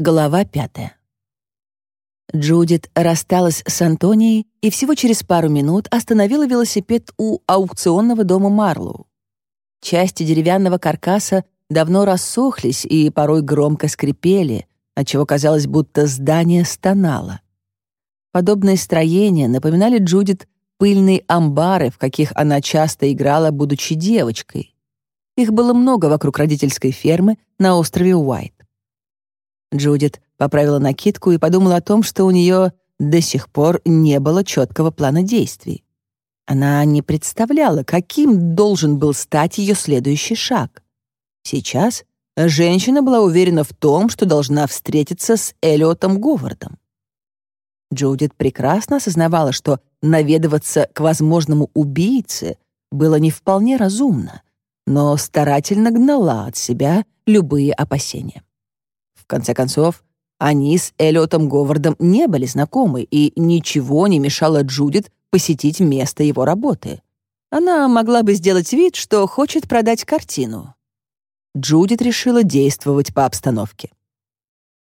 Глава пятая. Джудит рассталась с Антонией и всего через пару минут остановила велосипед у аукционного дома Марлоу. Части деревянного каркаса давно рассохлись и порой громко скрипели, отчего казалось, будто здание стонало. Подобные строения напоминали Джудит пыльные амбары, в каких она часто играла, будучи девочкой. Их было много вокруг родительской фермы на острове Уайт. Джудит поправила накидку и подумала о том, что у нее до сих пор не было четкого плана действий. Она не представляла, каким должен был стать ее следующий шаг. Сейчас женщина была уверена в том, что должна встретиться с Эллиотом Говардом. Джудит прекрасно осознавала, что наведываться к возможному убийце было не вполне разумно, но старательно гнала от себя любые опасения конце концов, они с Эллиотом Говардом не были знакомы, и ничего не мешало Джудит посетить место его работы. Она могла бы сделать вид, что хочет продать картину. Джудит решила действовать по обстановке.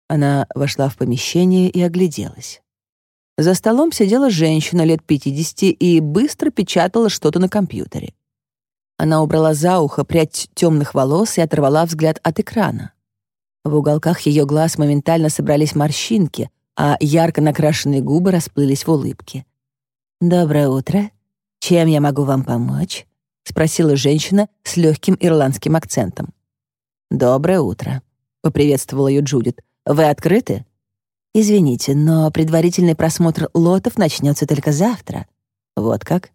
Она вошла в помещение и огляделась. За столом сидела женщина лет 50 и быстро печатала что-то на компьютере. Она убрала за ухо прядь темных волос и оторвала взгляд от экрана. В уголках ее глаз моментально собрались морщинки, а ярко накрашенные губы расплылись в улыбке. «Доброе утро. Чем я могу вам помочь?» — спросила женщина с легким ирландским акцентом. «Доброе утро», — поприветствовала ее Джудит. «Вы открыты?» «Извините, но предварительный просмотр лотов начнется только завтра». «Вот как?»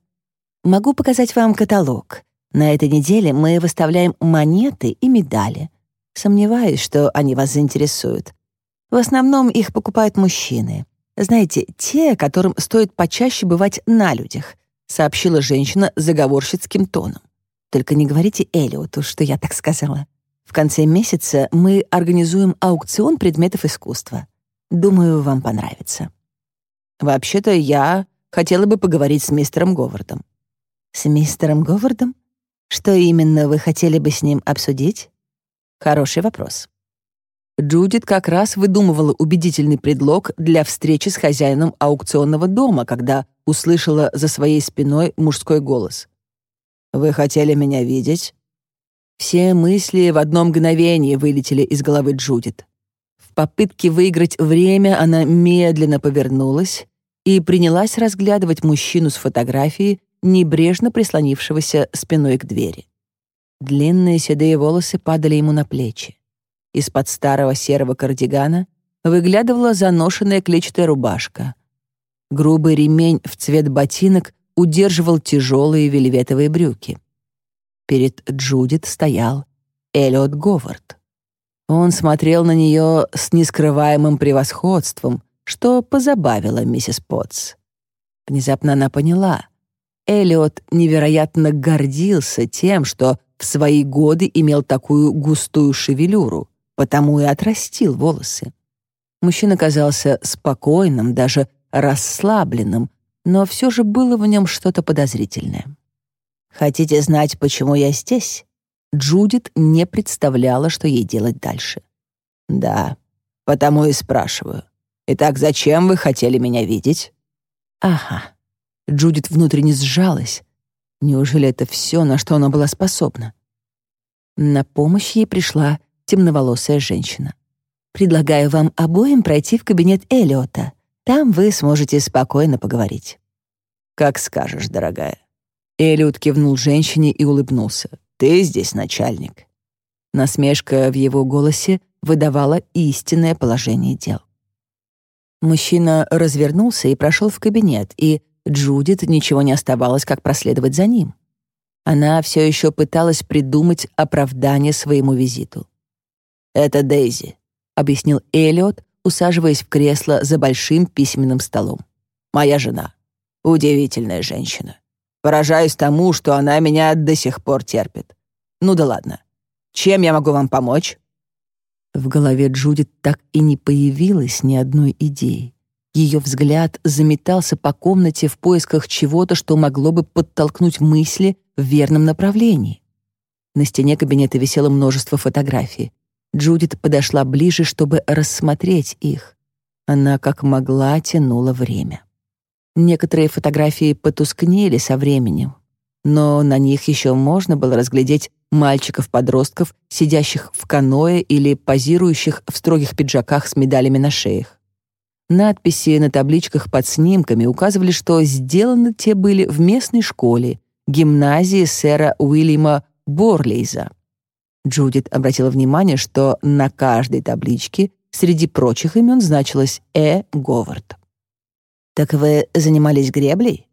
«Могу показать вам каталог. На этой неделе мы выставляем монеты и медали. Сомневаюсь, что они вас заинтересуют. В основном их покупают мужчины. Знаете, те, которым стоит почаще бывать на людях», сообщила женщина заговорщицким тоном. «Только не говорите Элиоту, что я так сказала. В конце месяца мы организуем аукцион предметов искусства. Думаю, вам понравится». «Вообще-то я хотела бы поговорить с мистером Говардом». «С мистером Говардом? Что именно вы хотели бы с ним обсудить?» Хороший вопрос. Джудит как раз выдумывала убедительный предлог для встречи с хозяином аукционного дома, когда услышала за своей спиной мужской голос. «Вы хотели меня видеть?» Все мысли в одно мгновение вылетели из головы Джудит. В попытке выиграть время она медленно повернулась и принялась разглядывать мужчину с фотографией, небрежно прислонившегося спиной к двери. Длинные седые волосы падали ему на плечи. Из-под старого серого кардигана выглядывала заношенная клетчатая рубашка. Грубый ремень в цвет ботинок удерживал тяжелые вельветовые брюки. Перед Джудит стоял Эллиот Говард. Он смотрел на нее с нескрываемым превосходством, что позабавило миссис Потс. Внезапно она поняла. Эллиот невероятно гордился тем, что в свои годы имел такую густую шевелюру, потому и отрастил волосы. Мужчина казался спокойным, даже расслабленным, но все же было в нем что-то подозрительное. «Хотите знать, почему я здесь?» Джудит не представляла, что ей делать дальше. «Да, потому и спрашиваю. Итак, зачем вы хотели меня видеть?» «Ага». Джудит внутренне сжалась, Неужели это все, на что она была способна? На помощь ей пришла темноволосая женщина. «Предлагаю вам обоим пройти в кабинет Эллиота. Там вы сможете спокойно поговорить». «Как скажешь, дорогая». Эллиот кивнул женщине и улыбнулся. «Ты здесь начальник». Насмешка в его голосе выдавала истинное положение дел. Мужчина развернулся и прошел в кабинет, и Джудит ничего не оставалось, как проследовать за ним. Она все еще пыталась придумать оправдание своему визиту. «Это Дейзи», — объяснил Эллиот, усаживаясь в кресло за большим письменным столом. «Моя жена. Удивительная женщина. Поражаюсь тому, что она меня до сих пор терпит. Ну да ладно. Чем я могу вам помочь?» В голове Джудит так и не появилось ни одной идеи. Ее взгляд заметался по комнате в поисках чего-то, что могло бы подтолкнуть мысли в верном направлении. На стене кабинета висело множество фотографий. Джудит подошла ближе, чтобы рассмотреть их. Она как могла тянула время. Некоторые фотографии потускнели со временем, но на них еще можно было разглядеть мальчиков-подростков, сидящих в каное или позирующих в строгих пиджаках с медалями на шеях. Надписи на табличках под снимками указывали, что сделаны те были в местной школе, гимназии сэра Уильяма Борлейза. Джудит обратила внимание, что на каждой табличке среди прочих имен значилось «Э. Говард». «Так вы занимались греблей?»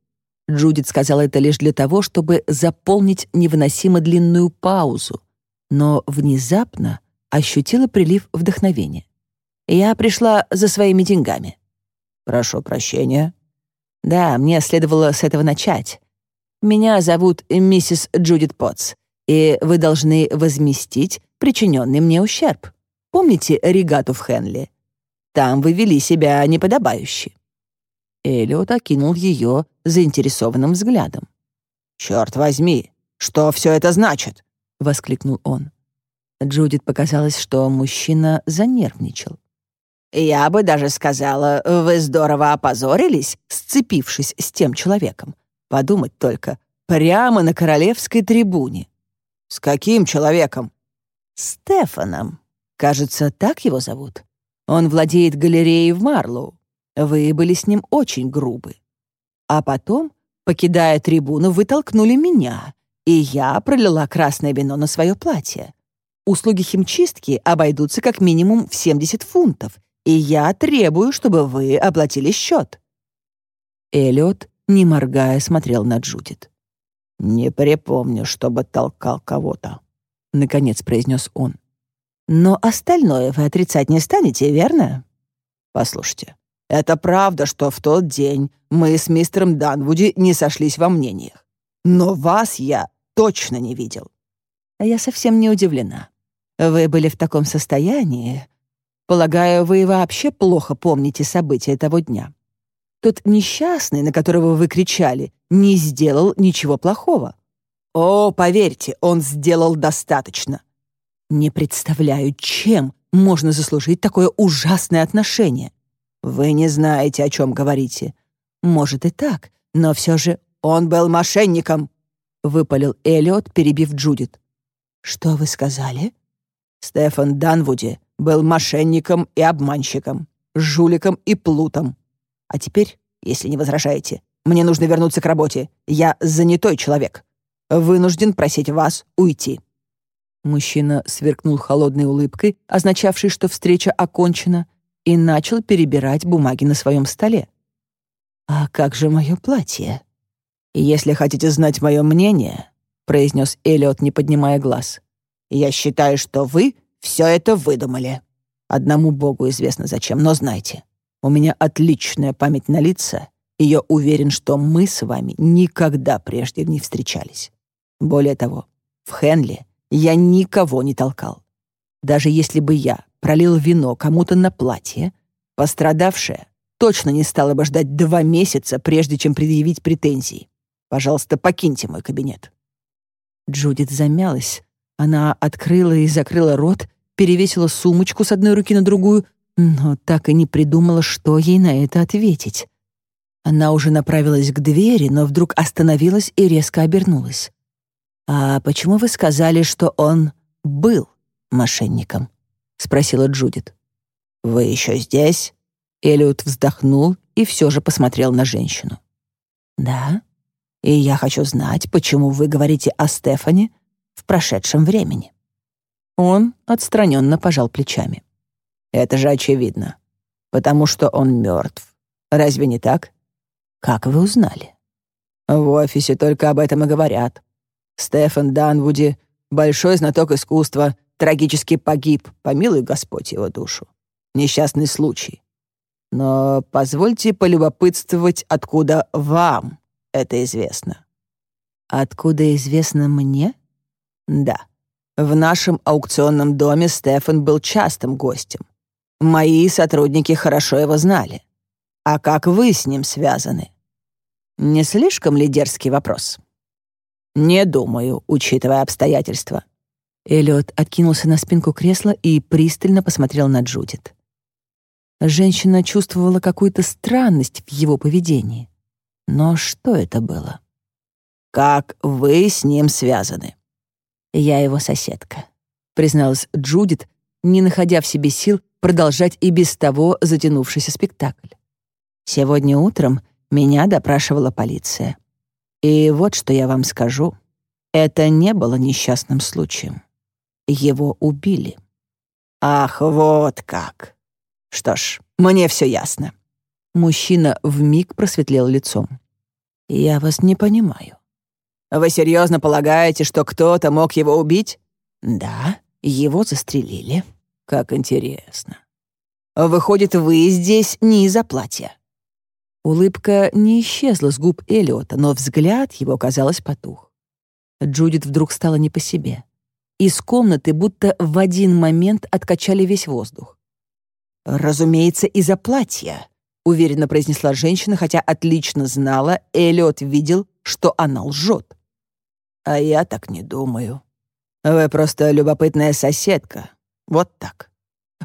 Джудит сказала это лишь для того, чтобы заполнить невыносимо длинную паузу, но внезапно ощутила прилив вдохновения. «Я пришла за своими деньгами». «Прошу прощения». «Да, мне следовало с этого начать. Меня зовут миссис Джудит Потс, и вы должны возместить причиненный мне ущерб. Помните регату в Хенли? Там вы вели себя неподобающе». Эллиот окинул ее заинтересованным взглядом. «Черт возьми, что все это значит?» — воскликнул он. Джудит показалось, что мужчина занервничал. «Я бы даже сказала, вы здорово опозорились, сцепившись с тем человеком. Подумать только, прямо на королевской трибуне». «С каким человеком?» «Стефаном. Кажется, так его зовут. Он владеет галереей в Марлоу. Вы были с ним очень грубы. А потом, покидая трибуну, вы толкнули меня, и я пролила красное вино на свое платье. Услуги химчистки обойдутся как минимум в 70 фунтов, и я требую, чтобы вы оплатили счет». Эллиот, не моргая, смотрел на Джудит. «Не припомню, чтобы толкал кого-то», — наконец произнес он. «Но остальное вы отрицать не станете, верно?» «Послушайте, это правда, что в тот день мы с мистером Данвуди не сошлись во мнениях. Но вас я точно не видел. Я совсем не удивлена. Вы были в таком состоянии. Полагаю, вы вообще плохо помните события того дня. Тот несчастный, на которого вы кричали, не сделал ничего плохого. О, поверьте, он сделал достаточно. Не представляю, чем можно заслужить такое ужасное отношение. «Вы не знаете, о чем говорите». «Может и так, но все же он был мошенником», — выпалил Эллиот, перебив Джудит. «Что вы сказали?» Стефан Данвуди был мошенником и обманщиком, жуликом и плутом. А теперь, если не возражаете, мне нужно вернуться к работе. Я занятой человек. Вынужден просить вас уйти». Мужчина сверкнул холодной улыбкой, означавшей, что встреча окончена, и начал перебирать бумаги на своем столе. «А как же мое платье?» «Если хотите знать мое мнение», — произнес Эллиот, не поднимая глаз, «я считаю, что вы все это выдумали. Одному Богу известно зачем, но знайте, у меня отличная память на лица, и я уверен, что мы с вами никогда прежде не встречались. Более того, в Хенли я никого не толкал. Даже если бы я пролил вино кому-то на платье, пострадавшая точно не стала бы ждать два месяца, прежде чем предъявить претензии. Пожалуйста, покиньте мой кабинет». Джудит замялась. Она открыла и закрыла рот, перевесила сумочку с одной руки на другую, но так и не придумала, что ей на это ответить. Она уже направилась к двери, но вдруг остановилась и резко обернулась. «А почему вы сказали, что он был мошенником?» — спросила Джудит. «Вы еще здесь?» Эллиот вздохнул и все же посмотрел на женщину. «Да, и я хочу знать, почему вы говорите о Стефане в прошедшем времени». Он отстраненно пожал плечами. «Это же очевидно, потому что он мертв. Разве не так? Как вы узнали?» «В офисе только об этом и говорят. Стефан Данвуди — большой знаток искусства, трагически погиб, помилуй Господь его душу. Несчастный случай. Но позвольте полюбопытствовать, откуда вам это известно. Откуда известно мне? Да. В нашем аукционном доме Стефан был частым гостем. Мои сотрудники хорошо его знали. А как вы с ним связаны? Не слишком ли дерзкий вопрос? Не думаю, учитывая обстоятельства. Эллиот откинулся на спинку кресла и пристально посмотрел на Джудит. Женщина чувствовала какую-то странность в его поведении. Но что это было? «Как вы с ним связаны?» «Я его соседка», — призналась Джудит, не находя в себе сил продолжать и без того затянувшийся спектакль. «Сегодня утром меня допрашивала полиция. И вот что я вам скажу. Это не было несчастным случаем. Его убили». «Ах, вот как! Что ж, мне все ясно». Мужчина вмиг просветлел лицом. «Я вас не понимаю». «Вы серьезно полагаете, что кто-то мог его убить?» «Да, его застрелили». «Как интересно. Выходит, вы здесь не из-за платья?» Улыбка не исчезла с губ Эллиота, но взгляд его, казалось, потух. Джудит вдруг стала не по себе. Из комнаты будто в один момент откачали весь воздух. «Разумеется, из-за платья», — уверенно произнесла женщина, хотя отлично знала, Эллиот видел, что она лжет. «А я так не думаю. Вы просто любопытная соседка. Вот так»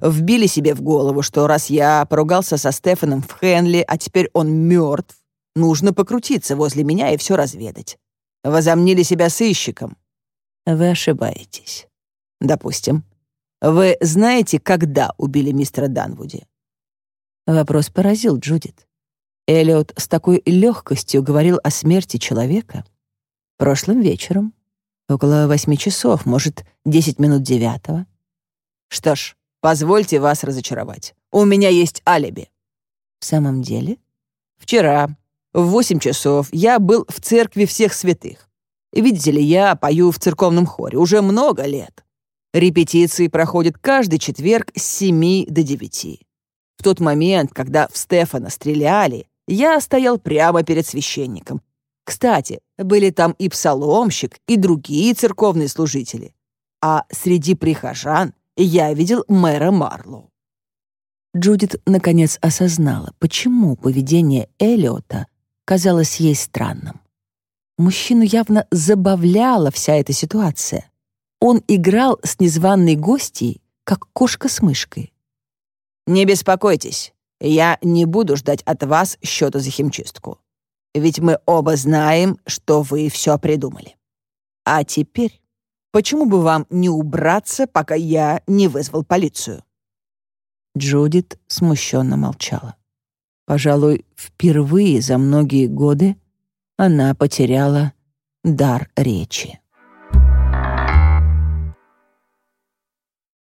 вбили себе в голову, что раз я поругался со Стефаном в Хенли, а теперь он мертв, нужно покрутиться возле меня и все разведать. Возомнили себя сыщиком. Вы ошибаетесь. Допустим. Вы знаете, когда убили мистера Данвуди? Вопрос поразил Джудит. Эллиот с такой легкостью говорил о смерти человека. Прошлым вечером, около восьми часов, может, десять минут девятого. Что ж, Позвольте вас разочаровать. У меня есть алиби». «В самом деле?» «Вчера, в восемь часов, я был в церкви всех святых. Видите ли, я пою в церковном хоре уже много лет. Репетиции проходят каждый четверг с семи до девяти. В тот момент, когда в Стефана стреляли, я стоял прямо перед священником. Кстати, были там и псаломщик, и другие церковные служители. А среди прихожан я видел мэра Марлоу». Джудит наконец осознала, почему поведение Эллиота казалось ей странным. Мужчину явно забавляла вся эта ситуация. Он играл с незваной гостьей, как кошка с мышкой. «Не беспокойтесь, я не буду ждать от вас счета за химчистку. Ведь мы оба знаем, что вы все придумали. А теперь Почему бы вам не убраться, пока я не вызвал полицию?» Джудит смущенно молчала. Пожалуй, впервые за многие годы она потеряла дар речи.